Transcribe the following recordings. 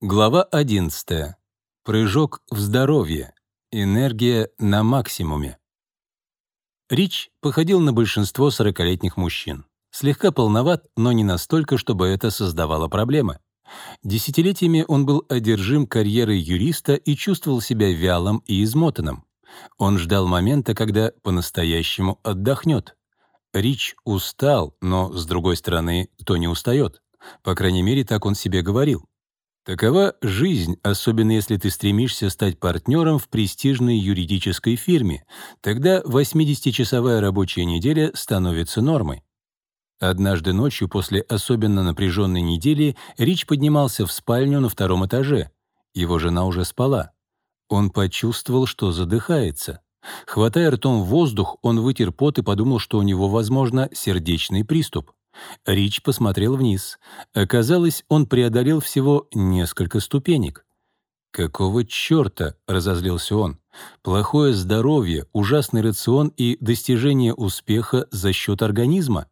Глава 11. Прыжок в здоровье. Энергия на максимуме. Рич походил на большинство сорокалетних мужчин. Слегка полноват, но не настолько, чтобы это создавало проблемы. Десятилетиями он был одержим карьерой юриста и чувствовал себя вялым и измотанным. Он ждал момента, когда по-настоящему отдохнет. Рич устал, но, с другой стороны, кто не устает? По крайней мере, так он себе говорил. Такова жизнь, особенно если ты стремишься стать партнером в престижной юридической фирме. Тогда 80-часовая рабочая неделя становится нормой. Однажды ночью после особенно напряженной недели Рич поднимался в спальню на втором этаже. Его жена уже спала. Он почувствовал, что задыхается. Хватая ртом воздух, он вытер пот и подумал, что у него, возможно, сердечный приступ. Рич посмотрел вниз. Оказалось, он преодолел всего несколько ступенек. «Какого черта?» — разозлился он. «Плохое здоровье, ужасный рацион и достижение успеха за счет организма?»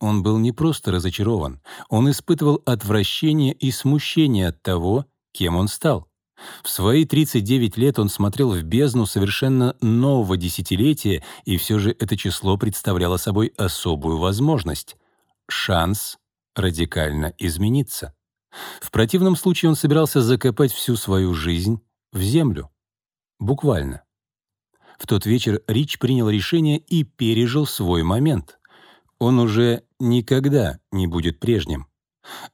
Он был не просто разочарован, он испытывал отвращение и смущение от того, кем он стал. В свои 39 лет он смотрел в бездну совершенно нового десятилетия, и все же это число представляло собой особую возможность шанс радикально измениться. В противном случае он собирался закопать всю свою жизнь в землю. Буквально. В тот вечер Рич принял решение и пережил свой момент. Он уже никогда не будет прежним.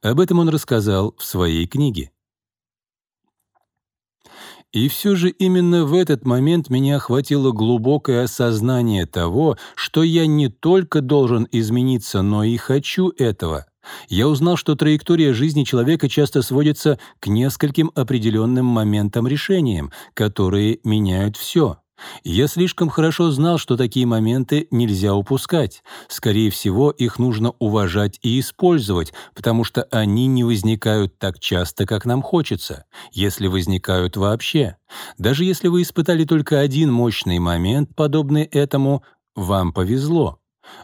Об этом он рассказал в своей книге. И все же именно в этот момент меня охватило глубокое осознание того, что я не только должен измениться, но и хочу этого. Я узнал, что траектория жизни человека часто сводится к нескольким определенным моментам-решениям, которые меняют все. Я слишком хорошо знал, что такие моменты нельзя упускать. Скорее всего, их нужно уважать и использовать, потому что они не возникают так часто, как нам хочется, если возникают вообще. Даже если вы испытали только один мощный момент, подобный этому, вам повезло.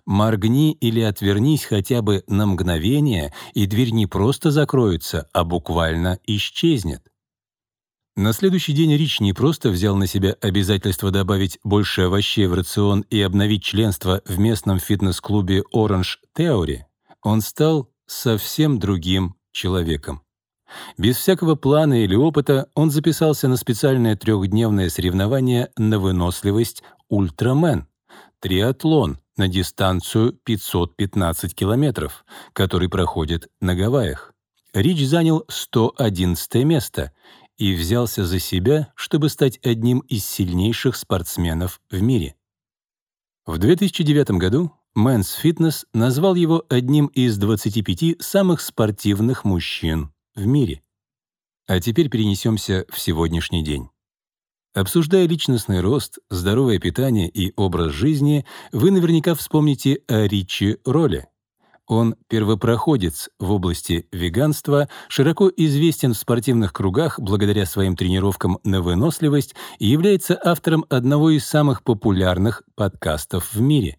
Моргни или отвернись хотя бы на мгновение, и дверь не просто закроется, а буквально исчезнет. На следующий день Рич не просто взял на себя обязательство добавить больше овощей в рацион и обновить членство в местном фитнес-клубе Orange Theory, он стал совсем другим человеком. Без всякого плана или опыта он записался на специальное трехдневное соревнование на выносливость «Ультрамен» — триатлон на дистанцию 515 километров, который проходит на Гавайях. Рич занял 111 место и взялся за себя, чтобы стать одним из сильнейших спортсменов в мире. В 2009 году Men's Fitness назвал его одним из 25 самых спортивных мужчин в мире. А теперь перенесемся в сегодняшний день. Обсуждая личностный рост, здоровое питание и образ жизни, вы наверняка вспомните о Ричи Ролле, он первопроходец в области веганства, широко известен в спортивных кругах благодаря своим тренировкам на выносливость и является автором одного из самых популярных подкастов в мире.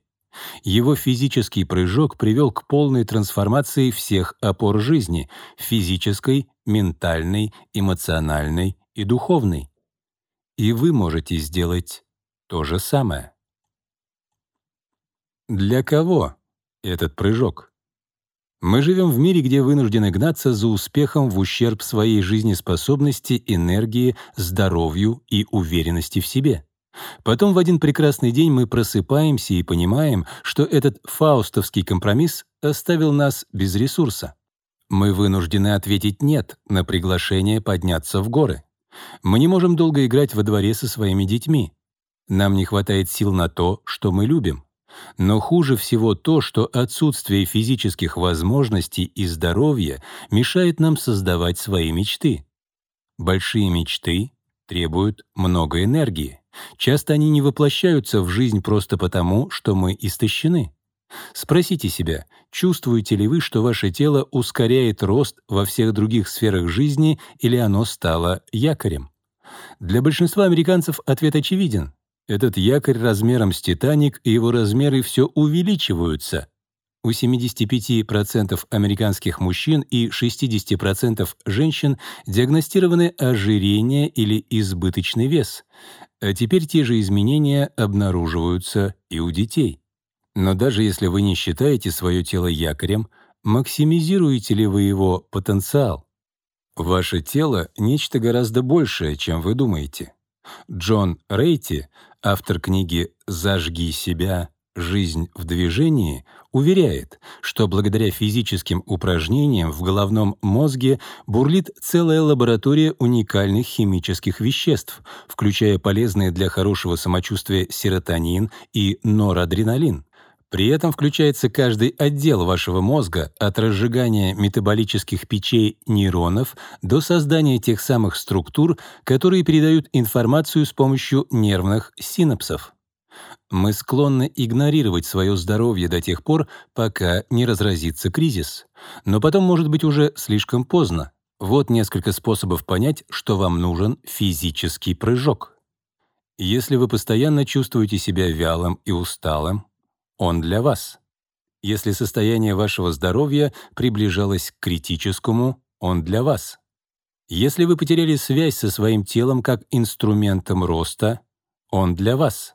Его физический прыжок привел к полной трансформации всех опор жизни — физической, ментальной, эмоциональной и духовной. И вы можете сделать то же самое. Для кого этот прыжок? Мы живем в мире, где вынуждены гнаться за успехом в ущерб своей жизнеспособности, энергии, здоровью и уверенности в себе. Потом в один прекрасный день мы просыпаемся и понимаем, что этот фаустовский компромисс оставил нас без ресурса. Мы вынуждены ответить «нет» на приглашение подняться в горы. Мы не можем долго играть во дворе со своими детьми. Нам не хватает сил на то, что мы любим. Но хуже всего то, что отсутствие физических возможностей и здоровья мешает нам создавать свои мечты. Большие мечты требуют много энергии. Часто они не воплощаются в жизнь просто потому, что мы истощены. Спросите себя, чувствуете ли вы, что ваше тело ускоряет рост во всех других сферах жизни или оно стало якорем? Для большинства американцев ответ очевиден. Этот якорь размером с «Титаник» и его размеры все увеличиваются. У 75% американских мужчин и 60% женщин диагностированы ожирение или избыточный вес. А теперь те же изменения обнаруживаются и у детей. Но даже если вы не считаете свое тело якорем, максимизируете ли вы его потенциал? Ваше тело — нечто гораздо большее, чем вы думаете. Джон Рейти, автор книги «Зажги себя. Жизнь в движении» уверяет, что благодаря физическим упражнениям в головном мозге бурлит целая лаборатория уникальных химических веществ, включая полезные для хорошего самочувствия серотонин и норадреналин. При этом включается каждый отдел вашего мозга от разжигания метаболических печей нейронов до создания тех самых структур, которые передают информацию с помощью нервных синапсов. Мы склонны игнорировать свое здоровье до тех пор, пока не разразится кризис. Но потом может быть уже слишком поздно. Вот несколько способов понять, что вам нужен физический прыжок. Если вы постоянно чувствуете себя вялым и усталым, он для вас. Если состояние вашего здоровья приближалось к критическому, он для вас. Если вы потеряли связь со своим телом как инструментом роста, он для вас.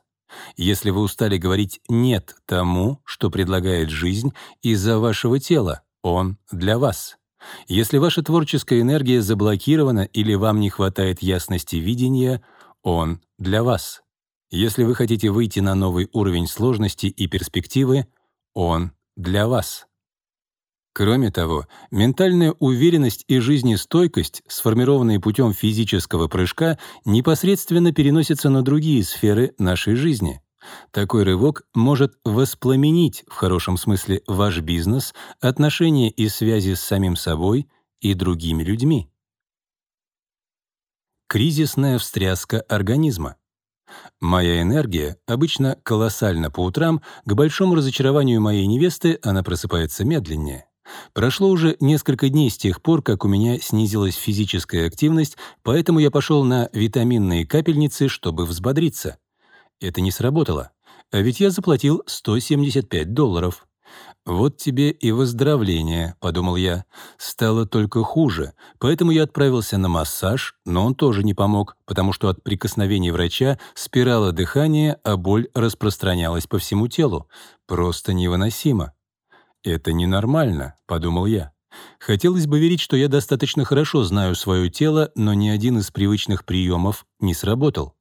Если вы устали говорить «нет» тому, что предлагает жизнь из-за вашего тела, он для вас. Если ваша творческая энергия заблокирована или вам не хватает ясности видения, он для вас. Если вы хотите выйти на новый уровень сложности и перспективы, он для вас. Кроме того, ментальная уверенность и жизнестойкость, сформированные путем физического прыжка, непосредственно переносятся на другие сферы нашей жизни. Такой рывок может воспламенить, в хорошем смысле, ваш бизнес, отношения и связи с самим собой и другими людьми. Кризисная встряска организма. Моя энергия обычно колоссальна по утрам, к большому разочарованию моей невесты она просыпается медленнее. Прошло уже несколько дней с тех пор, как у меня снизилась физическая активность, поэтому я пошел на витаминные капельницы, чтобы взбодриться. Это не сработало. А ведь я заплатил 175 долларов. «Вот тебе и выздоровление», — подумал я. Стало только хуже, поэтому я отправился на массаж, но он тоже не помог, потому что от прикосновений врача спирала дыхания, а боль распространялась по всему телу. Просто невыносимо. «Это ненормально», — подумал я. Хотелось бы верить, что я достаточно хорошо знаю свое тело, но ни один из привычных приемов не сработал.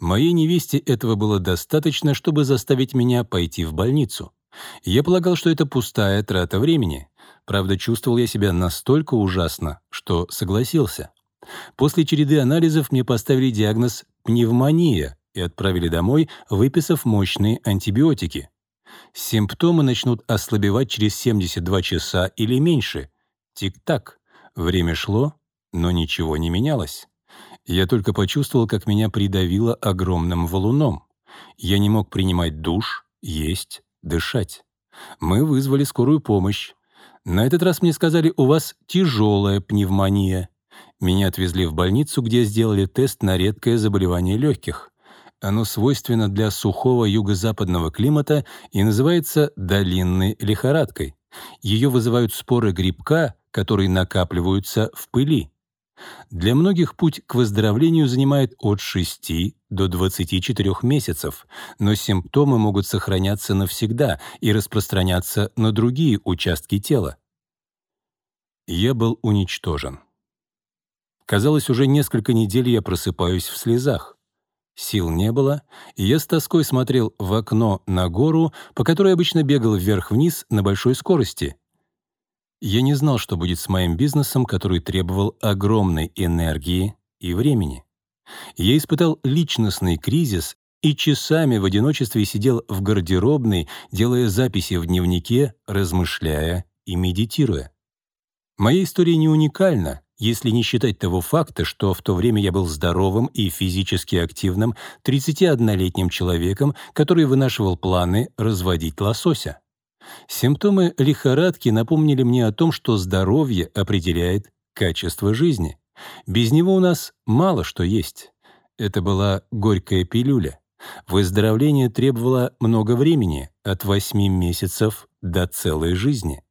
Моей невесте этого было достаточно, чтобы заставить меня пойти в больницу. Я полагал, что это пустая трата времени. Правда, чувствовал я себя настолько ужасно, что согласился. После череды анализов мне поставили диагноз «пневмония» и отправили домой, выписав мощные антибиотики. Симптомы начнут ослабевать через 72 часа или меньше. Тик-так. Время шло, но ничего не менялось. Я только почувствовал, как меня придавило огромным валуном. Я не мог принимать душ, есть, дышать. Мы вызвали скорую помощь. На этот раз мне сказали, у вас тяжелая пневмония. Меня отвезли в больницу, где сделали тест на редкое заболевание легких. Оно свойственно для сухого юго-западного климата и называется долинной лихорадкой. Ее вызывают споры грибка, которые накапливаются в пыли. Для многих путь к выздоровлению занимает от 6 до 24 месяцев, но симптомы могут сохраняться навсегда и распространяться на другие участки тела. Я был уничтожен. Казалось, уже несколько недель я просыпаюсь в слезах. Сил не было, и я с тоской смотрел в окно на гору, по которой обычно бегал вверх-вниз на большой скорости, я не знал, что будет с моим бизнесом, который требовал огромной энергии и времени. Я испытал личностный кризис и часами в одиночестве сидел в гардеробной, делая записи в дневнике, размышляя и медитируя. Моя история не уникальна, если не считать того факта, что в то время я был здоровым и физически активным 31-летним человеком, который вынашивал планы разводить лосося. Симптомы лихорадки напомнили мне о том, что здоровье определяет качество жизни. Без него у нас мало что есть. Это была горькая пилюля. Выздоровление требовало много времени, от 8 месяцев до целой жизни.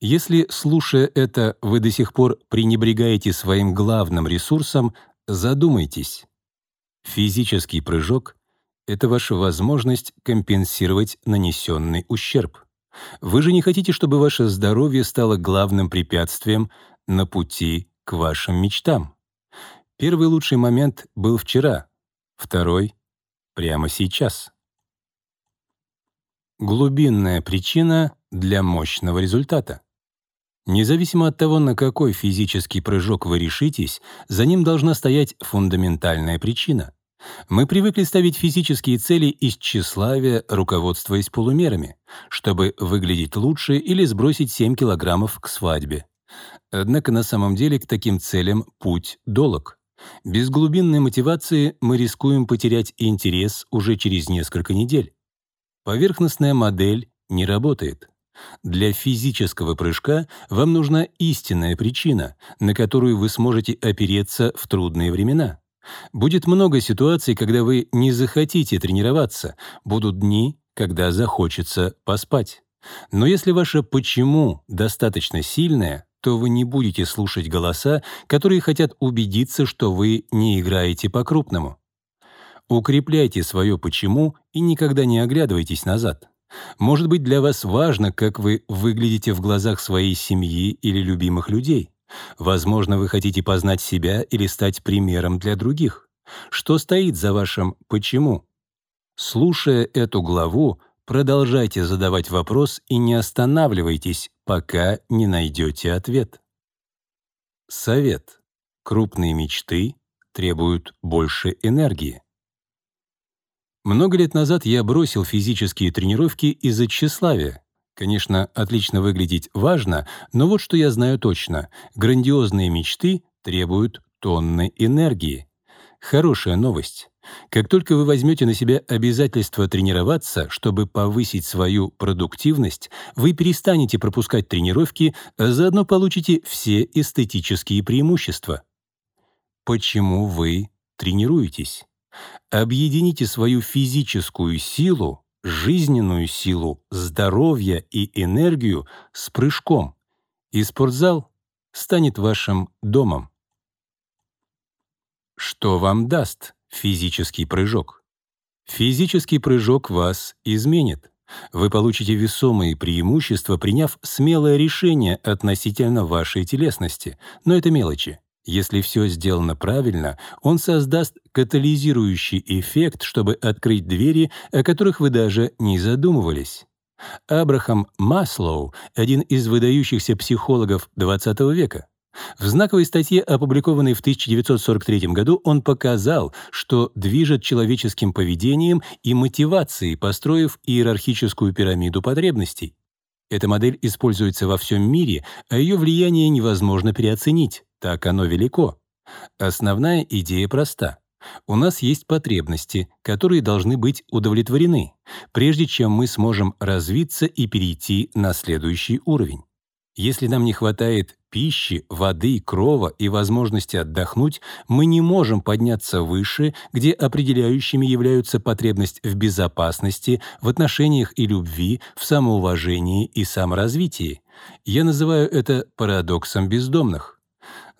Если, слушая это, вы до сих пор пренебрегаете своим главным ресурсом, задумайтесь. Физический прыжок — это ваша возможность компенсировать нанесенный ущерб. Вы же не хотите, чтобы ваше здоровье стало главным препятствием на пути к вашим мечтам. Первый лучший момент был вчера, второй — прямо сейчас. Глубинная причина для мощного результата. Независимо от того, на какой физический прыжок вы решитесь, за ним должна стоять фундаментальная причина. Мы привыкли ставить физические цели из тщеславия, руководствуясь полумерами, чтобы выглядеть лучше или сбросить 7 килограммов к свадьбе. Однако на самом деле к таким целям путь долог. Без глубинной мотивации мы рискуем потерять интерес уже через несколько недель. Поверхностная модель не работает. Для физического прыжка вам нужна истинная причина, на которую вы сможете опереться в трудные времена. Будет много ситуаций, когда вы не захотите тренироваться, будут дни, когда захочется поспать. Но если ваше «почему» достаточно сильное, то вы не будете слушать голоса, которые хотят убедиться, что вы не играете по-крупному. Укрепляйте свое «почему» и никогда не оглядывайтесь назад. Может быть, для вас важно, как вы выглядите в глазах своей семьи или любимых людей. Возможно, вы хотите познать себя или стать примером для других. Что стоит за вашим «почему»? Слушая эту главу, продолжайте задавать вопрос и не останавливайтесь, пока не найдете ответ. Совет. Крупные мечты требуют больше энергии. Много лет назад я бросил физические тренировки из-за тщеславия. Конечно, отлично выглядеть важно, но вот что я знаю точно. Грандиозные мечты требуют тонны энергии. Хорошая новость. Как только вы возьмете на себя обязательство тренироваться, чтобы повысить свою продуктивность, вы перестанете пропускать тренировки, а заодно получите все эстетические преимущества. Почему вы тренируетесь? Объедините свою физическую силу, жизненную силу, здоровье и энергию с прыжком, и спортзал станет вашим домом. Что вам даст физический прыжок? Физический прыжок вас изменит. Вы получите весомые преимущества, приняв смелое решение относительно вашей телесности, но это мелочи. Если все сделано правильно, он создаст катализирующий эффект, чтобы открыть двери, о которых вы даже не задумывались. Абрахам Маслоу — один из выдающихся психологов XX века. В знаковой статье, опубликованной в 1943 году, он показал, что движет человеческим поведением и мотивацией, построив иерархическую пирамиду потребностей. Эта модель используется во всем мире, а ее влияние невозможно переоценить. Так оно велико. Основная идея проста. У нас есть потребности, которые должны быть удовлетворены, прежде чем мы сможем развиться и перейти на следующий уровень. Если нам не хватает пищи, воды, крова и возможности отдохнуть, мы не можем подняться выше, где определяющими являются потребность в безопасности, в отношениях и любви, в самоуважении и саморазвитии. Я называю это парадоксом бездомных.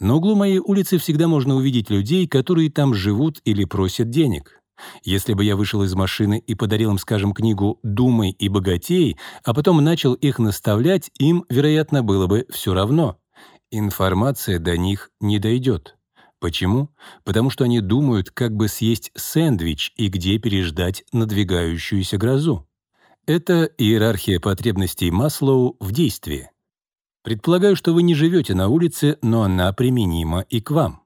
На углу моей улицы всегда можно увидеть людей, которые там живут или просят денег. Если бы я вышел из машины и подарил им, скажем, книгу «Думай и богатей», а потом начал их наставлять, им, вероятно, было бы все равно. Информация до них не дойдет. Почему? Потому что они думают, как бы съесть сэндвич и где переждать надвигающуюся грозу. Это иерархия потребностей Маслоу в действии. Предполагаю, что вы не живете на улице, но она применима и к вам.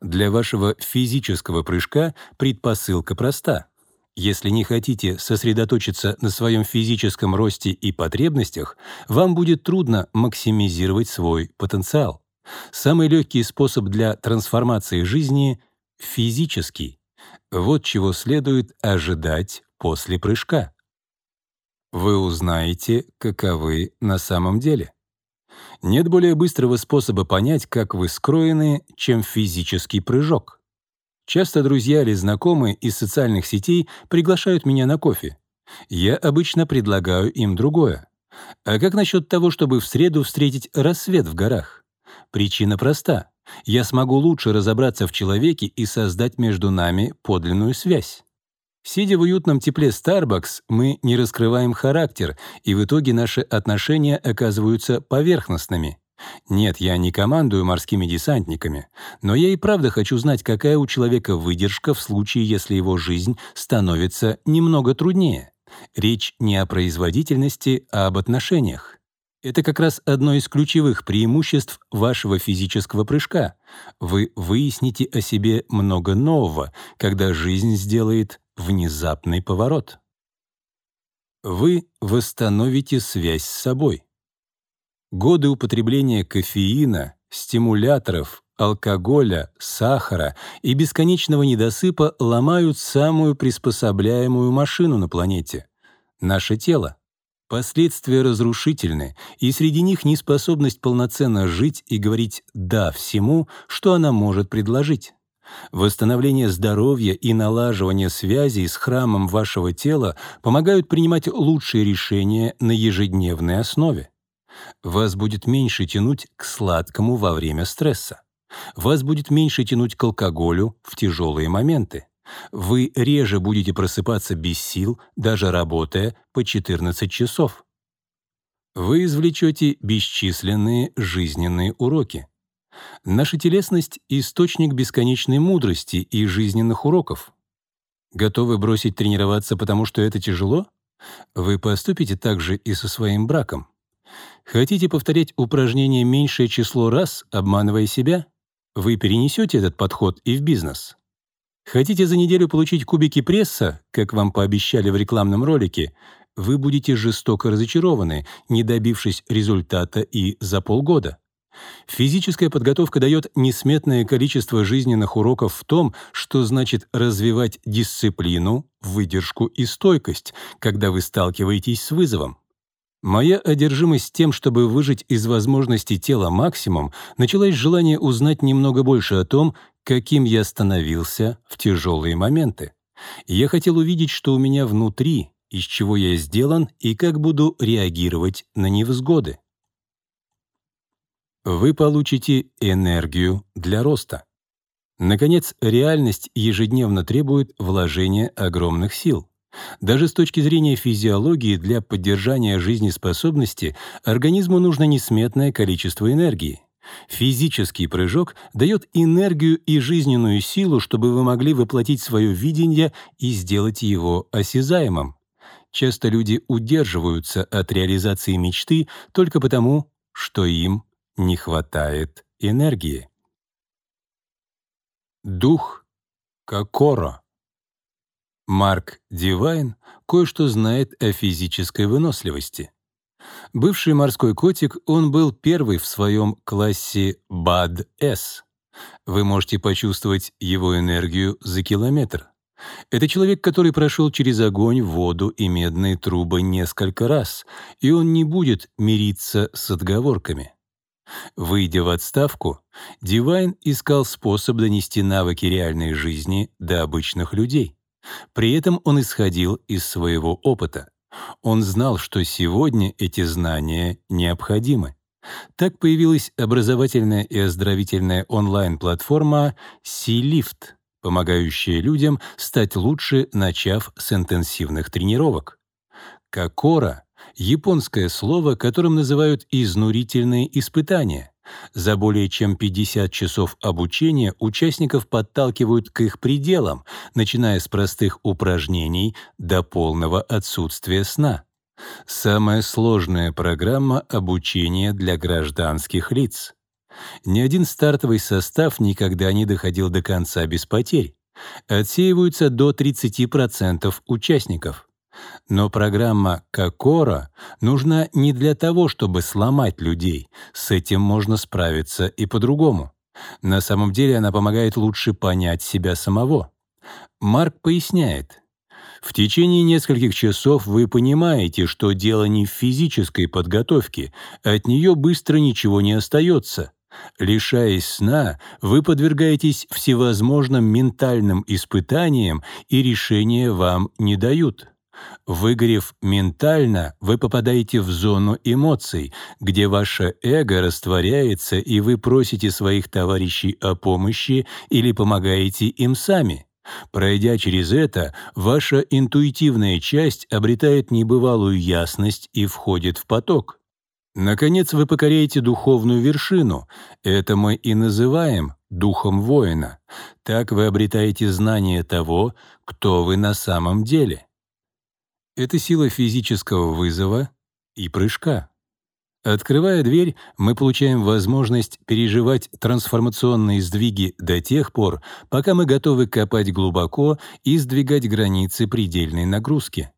Для вашего физического прыжка предпосылка проста. Если не хотите сосредоточиться на своем физическом росте и потребностях, вам будет трудно максимизировать свой потенциал. Самый легкий способ для трансформации жизни — физический. Вот чего следует ожидать после прыжка. Вы узнаете, каковы на самом деле. Нет более быстрого способа понять, как вы скроены, чем физический прыжок. Часто друзья или знакомые из социальных сетей приглашают меня на кофе. Я обычно предлагаю им другое. А как насчет того, чтобы в среду встретить рассвет в горах? Причина проста. Я смогу лучше разобраться в человеке и создать между нами подлинную связь. Сидя в уютном тепле Starbucks, мы не раскрываем характер, и в итоге наши отношения оказываются поверхностными. Нет, я не командую морскими десантниками, но я и правда хочу знать, какая у человека выдержка в случае, если его жизнь становится немного труднее. Речь не о производительности, а об отношениях. Это как раз одно из ключевых преимуществ вашего физического прыжка. Вы выясните о себе много нового, когда жизнь сделает внезапный поворот. Вы восстановите связь с собой. Годы употребления кофеина, стимуляторов, алкоголя, сахара и бесконечного недосыпа ломают самую приспособляемую машину на планете — наше тело. Последствия разрушительны, и среди них неспособность полноценно жить и говорить «да» всему, что она может предложить. Восстановление здоровья и налаживание связей с храмом вашего тела помогают принимать лучшие решения на ежедневной основе. Вас будет меньше тянуть к сладкому во время стресса. Вас будет меньше тянуть к алкоголю в тяжелые моменты. Вы реже будете просыпаться без сил, даже работая по 14 часов. Вы извлечете бесчисленные жизненные уроки. Наша телесность — источник бесконечной мудрости и жизненных уроков. Готовы бросить тренироваться, потому что это тяжело? Вы поступите так же и со своим браком. Хотите повторять упражнение меньшее число раз, обманывая себя? Вы перенесете этот подход и в бизнес. Хотите за неделю получить кубики пресса, как вам пообещали в рекламном ролике, вы будете жестоко разочарованы, не добившись результата и за полгода. Физическая подготовка дает несметное количество жизненных уроков в том, что значит развивать дисциплину, выдержку и стойкость, когда вы сталкиваетесь с вызовом. Моя одержимость тем, чтобы выжить из возможностей тела максимум, началась с желания узнать немного больше о том, каким я становился в тяжелые моменты. Я хотел увидеть, что у меня внутри, из чего я сделан и как буду реагировать на невзгоды. Вы получите энергию для роста. Наконец, реальность ежедневно требует вложения огромных сил. Даже с точки зрения физиологии для поддержания жизнеспособности организму нужно несметное количество энергии. Физический прыжок дает энергию и жизненную силу, чтобы вы могли воплотить свое видение и сделать его осязаемым. Часто люди удерживаются от реализации мечты только потому, что им не хватает энергии. Дух Кокоро Марк Дивайн кое-что знает о физической выносливости. Бывший морской котик, он был первый в своем классе БАД-С. Вы можете почувствовать его энергию за километр. Это человек, который прошел через огонь, воду и медные трубы несколько раз, и он не будет мириться с отговорками. Выйдя в отставку, Дивайн искал способ донести навыки реальной жизни до обычных людей. При этом он исходил из своего опыта. Он знал, что сегодня эти знания необходимы. Так появилась образовательная и оздоровительная онлайн-платформа Sea-Lift, помогающая людям стать лучше, начав с интенсивных тренировок. Кокора — японское слово, которым называют изнурительные испытания — за более чем 50 часов обучения участников подталкивают к их пределам, начиная с простых упражнений до полного отсутствия сна. Самая сложная программа обучения для гражданских лиц. Ни один стартовый состав никогда не доходил до конца без потерь. Отсеиваются до 30% участников. Но программа Кокора нужна не для того, чтобы сломать людей. С этим можно справиться и по-другому. На самом деле она помогает лучше понять себя самого. Марк поясняет. В течение нескольких часов вы понимаете, что дело не в физической подготовке, от нее быстро ничего не остается. Лишаясь сна, вы подвергаетесь всевозможным ментальным испытаниям, и решения вам не дают. Выгорев ментально, вы попадаете в зону эмоций, где ваше эго растворяется, и вы просите своих товарищей о помощи или помогаете им сами. Пройдя через это, ваша интуитивная часть обретает небывалую ясность и входит в поток. Наконец вы покоряете духовную вершину. Это мы и называем духом воина. Так вы обретаете знание того, кто вы на самом деле. Это сила физического вызова и прыжка. Открывая дверь, мы получаем возможность переживать трансформационные сдвиги до тех пор, пока мы готовы копать глубоко и сдвигать границы предельной нагрузки.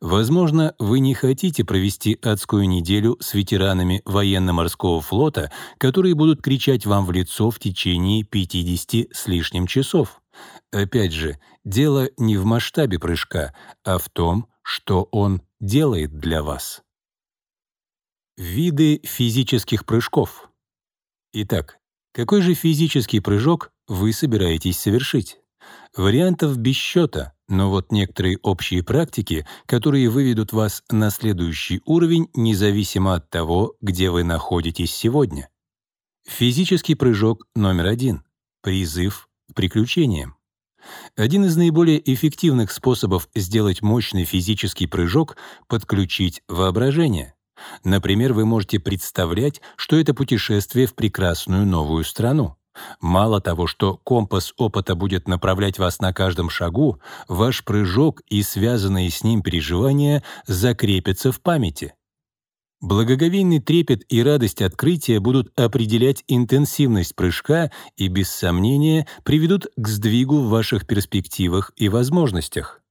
Возможно, вы не хотите провести адскую неделю с ветеранами военно-морского флота, которые будут кричать вам в лицо в течение 50 с лишним часов. Опять же, дело не в масштабе прыжка, а в том, что он делает для вас. Виды физических прыжков. Итак, какой же физический прыжок вы собираетесь совершить? Вариантов без счета, но вот некоторые общие практики, которые выведут вас на следующий уровень, независимо от того, где вы находитесь сегодня. Физический прыжок номер один — призыв к приключениям. Один из наиболее эффективных способов сделать мощный физический прыжок — подключить воображение. Например, вы можете представлять, что это путешествие в прекрасную новую страну. Мало того, что компас опыта будет направлять вас на каждом шагу, ваш прыжок и связанные с ним переживания закрепятся в памяти. Благоговейный трепет и радость открытия будут определять интенсивность прыжка и, без сомнения, приведут к сдвигу в ваших перспективах и возможностях.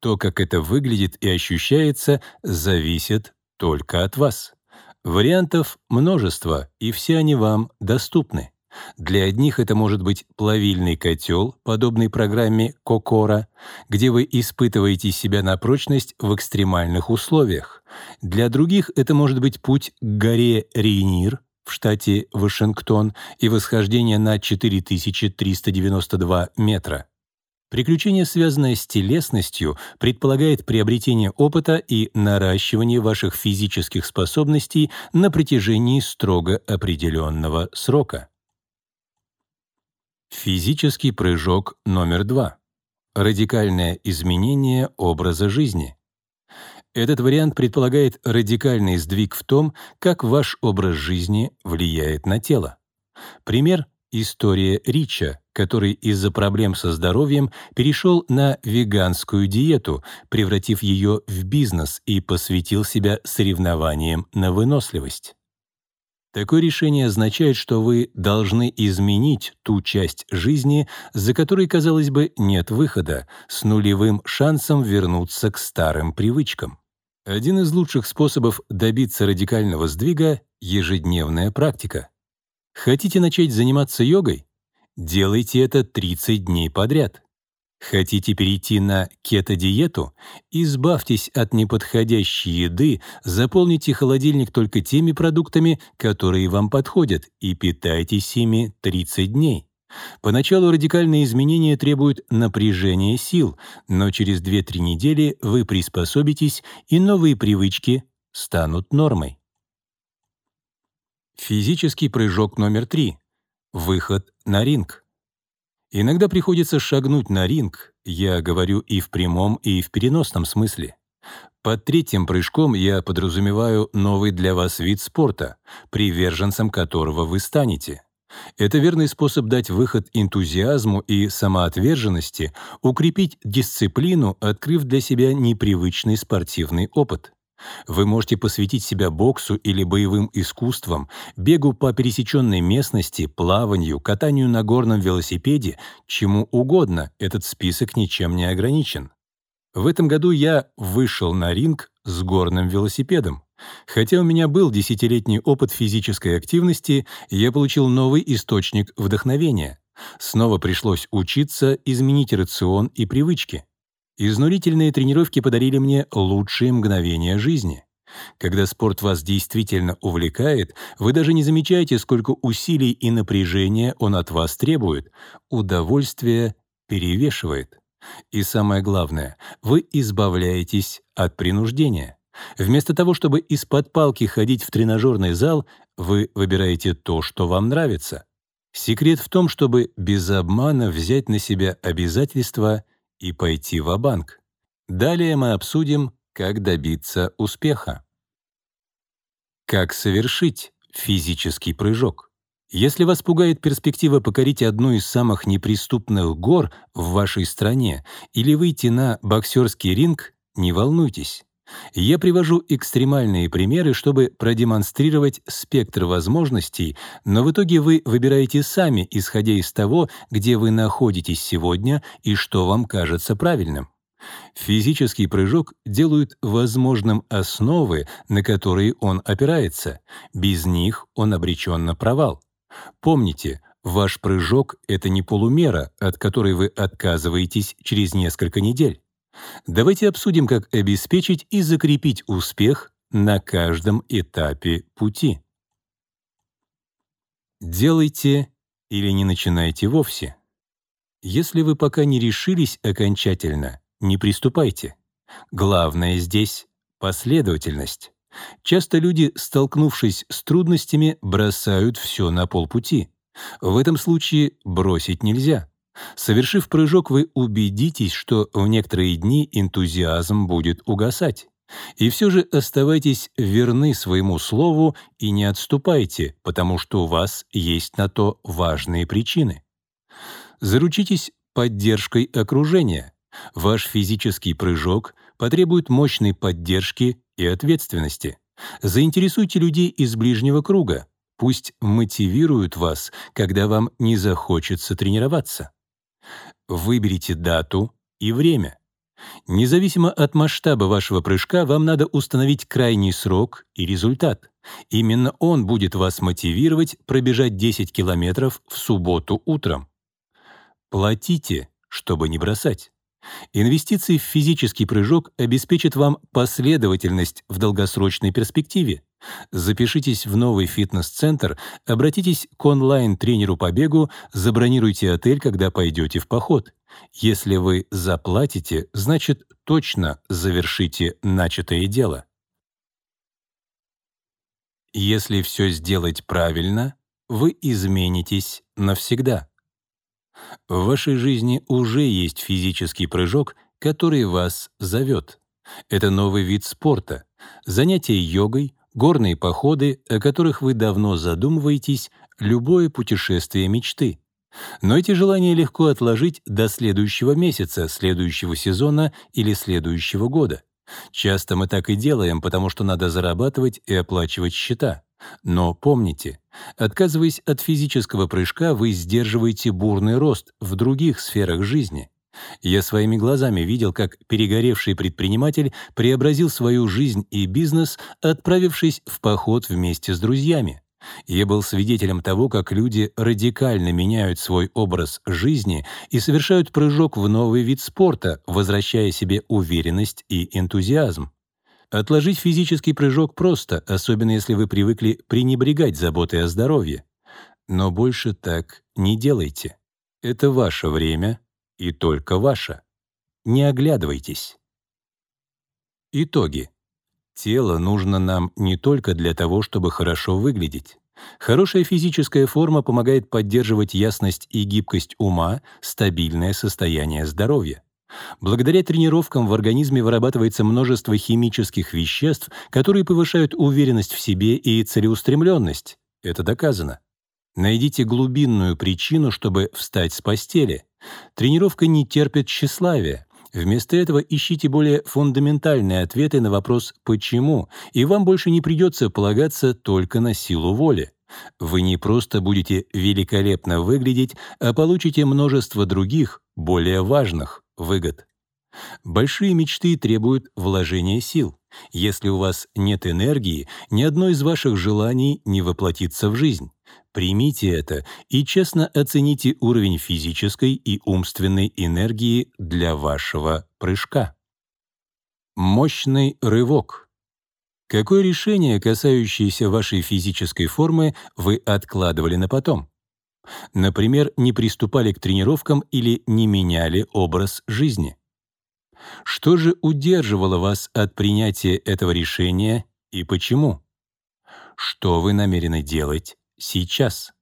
То, как это выглядит и ощущается, зависит только от вас. Вариантов множество, и все они вам доступны. Для одних это может быть плавильный котел, подобный программе Кокора, где вы испытываете себя на прочность в экстремальных условиях. Для других это может быть путь к горе Рейнир в штате Вашингтон и восхождение на 4392 метра. Приключение, связанное с телесностью, предполагает приобретение опыта и наращивание ваших физических способностей на протяжении строго определенного срока. Физический прыжок номер два. Радикальное изменение образа жизни. Этот вариант предполагает радикальный сдвиг в том, как ваш образ жизни влияет на тело. Пример — история Рича, который из-за проблем со здоровьем перешел на веганскую диету, превратив ее в бизнес и посвятил себя соревнованиям на выносливость. Такое решение означает, что вы должны изменить ту часть жизни, за которой, казалось бы, нет выхода, с нулевым шансом вернуться к старым привычкам. Один из лучших способов добиться радикального сдвига — ежедневная практика. Хотите начать заниматься йогой? Делайте это 30 дней подряд. Хотите перейти на кето-диету? Избавьтесь от неподходящей еды, заполните холодильник только теми продуктами, которые вам подходят, и питайтесь ими 30 дней. Поначалу радикальные изменения требуют напряжения сил, но через 2-3 недели вы приспособитесь, и новые привычки станут нормой. Физический прыжок номер 3. Выход на ринг. Иногда приходится шагнуть на ринг, я говорю и в прямом, и в переносном смысле. Под третьим прыжком я подразумеваю новый для вас вид спорта, приверженцем которого вы станете. Это верный способ дать выход энтузиазму и самоотверженности, укрепить дисциплину, открыв для себя непривычный спортивный опыт. Вы можете посвятить себя боксу или боевым искусствам, бегу по пересеченной местности, плаванию, катанию на горном велосипеде, чему угодно, этот список ничем не ограничен. В этом году я вышел на ринг с горным велосипедом. Хотя у меня был десятилетний опыт физической активности, я получил новый источник вдохновения. Снова пришлось учиться, изменить рацион и привычки. Изнурительные тренировки подарили мне лучшие мгновения жизни. Когда спорт вас действительно увлекает, вы даже не замечаете, сколько усилий и напряжения он от вас требует. Удовольствие перевешивает. И самое главное, вы избавляетесь от принуждения. Вместо того, чтобы из-под палки ходить в тренажерный зал, вы выбираете то, что вам нравится. Секрет в том, чтобы без обмана взять на себя обязательства и пойти в банк Далее мы обсудим, как добиться успеха. Как совершить физический прыжок? Если вас пугает перспектива покорить одну из самых неприступных гор в вашей стране или выйти на боксерский ринг, не волнуйтесь. Я привожу экстремальные примеры, чтобы продемонстрировать спектр возможностей, но в итоге вы выбираете сами, исходя из того, где вы находитесь сегодня и что вам кажется правильным. Физический прыжок делают возможным основы, на которые он опирается. Без них он обречен на провал. Помните, ваш прыжок — это не полумера, от которой вы отказываетесь через несколько недель. Давайте обсудим, как обеспечить и закрепить успех на каждом этапе пути. Делайте или не начинайте вовсе. Если вы пока не решились окончательно, не приступайте. Главное здесь — последовательность. Часто люди, столкнувшись с трудностями, бросают все на полпути. В этом случае бросить нельзя. Совершив прыжок, вы убедитесь, что в некоторые дни энтузиазм будет угасать. И все же оставайтесь верны своему слову и не отступайте, потому что у вас есть на то важные причины. Заручитесь поддержкой окружения. Ваш физический прыжок потребует мощной поддержки и ответственности. Заинтересуйте людей из ближнего круга. Пусть мотивируют вас, когда вам не захочется тренироваться. Выберите дату и время. Независимо от масштаба вашего прыжка, вам надо установить крайний срок и результат. Именно он будет вас мотивировать пробежать 10 километров в субботу утром. Платите, чтобы не бросать. Инвестиции в физический прыжок обеспечат вам последовательность в долгосрочной перспективе. Запишитесь в новый фитнес-центр, обратитесь к онлайн-тренеру по бегу, забронируйте отель, когда пойдете в поход. Если вы заплатите, значит, точно завершите начатое дело. Если все сделать правильно, вы изменитесь навсегда. В вашей жизни уже есть физический прыжок, который вас зовет. Это новый вид спорта, занятия йогой, горные походы, о которых вы давно задумываетесь, любое путешествие мечты. Но эти желания легко отложить до следующего месяца, следующего сезона или следующего года. Часто мы так и делаем, потому что надо зарабатывать и оплачивать счета. Но помните, отказываясь от физического прыжка, вы сдерживаете бурный рост в других сферах жизни. Я своими глазами видел, как перегоревший предприниматель преобразил свою жизнь и бизнес, отправившись в поход вместе с друзьями. Я был свидетелем того, как люди радикально меняют свой образ жизни и совершают прыжок в новый вид спорта, возвращая себе уверенность и энтузиазм. Отложить физический прыжок просто, особенно если вы привыкли пренебрегать заботой о здоровье. Но больше так не делайте. Это ваше время и только ваше. Не оглядывайтесь. Итоги. Тело нужно нам не только для того, чтобы хорошо выглядеть. Хорошая физическая форма помогает поддерживать ясность и гибкость ума, стабильное состояние здоровья. Благодаря тренировкам в организме вырабатывается множество химических веществ, которые повышают уверенность в себе и целеустремленность. Это доказано. Найдите глубинную причину, чтобы встать с постели. Тренировка не терпит тщеславия. Вместо этого ищите более фундаментальные ответы на вопрос «почему», и вам больше не придется полагаться только на силу воли. Вы не просто будете великолепно выглядеть, а получите множество других, более важных выгод. Большие мечты требуют вложения сил. Если у вас нет энергии, ни одно из ваших желаний не воплотится в жизнь. Примите это и честно оцените уровень физической и умственной энергии для вашего прыжка. Мощный рывок. Какое решение, касающееся вашей физической формы, вы откладывали на потом? Например, не приступали к тренировкам или не меняли образ жизни? Что же удерживало вас от принятия этого решения и почему? Что вы намерены делать сейчас?